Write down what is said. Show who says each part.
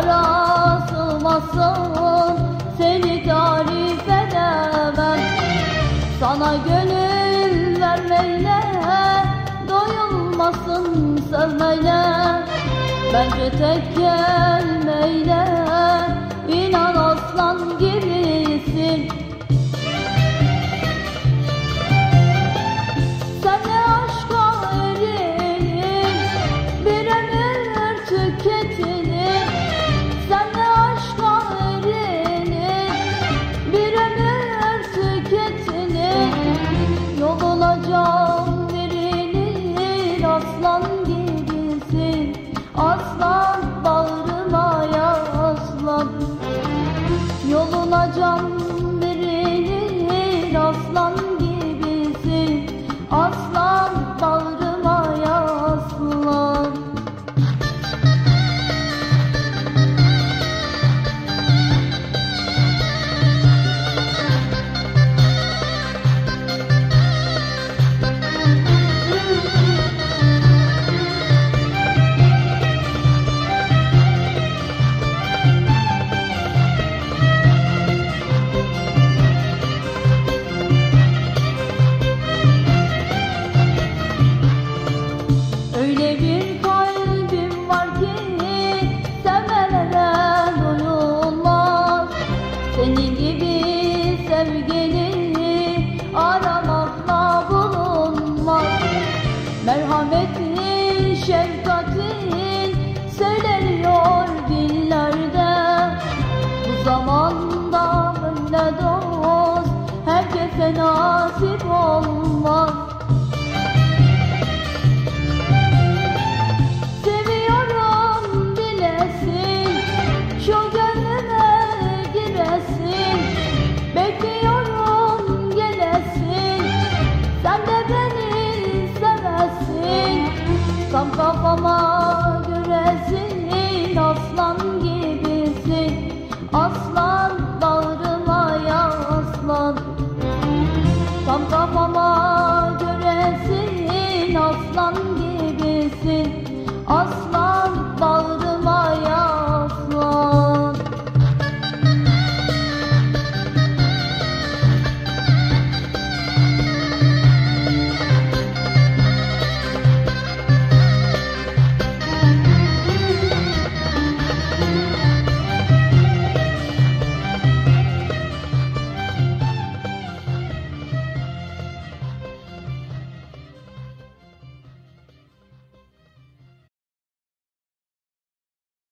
Speaker 1: yara sığmasın Seni tarif edemem. Sana gönül vermeyle Doyulmasın sevmeyle. Bence tek gelmeyle İnan aslan gibi 梦 gibi sevgili aramakla bulunmaz Merhametin, şefkatin söyleniyor dillerde. Bu zamanda böyle dost herkese nasip Tam kafama göresin Aslan gibisin. Aslan bağrıma yaslan. Tam kafama göresin aslan gibisin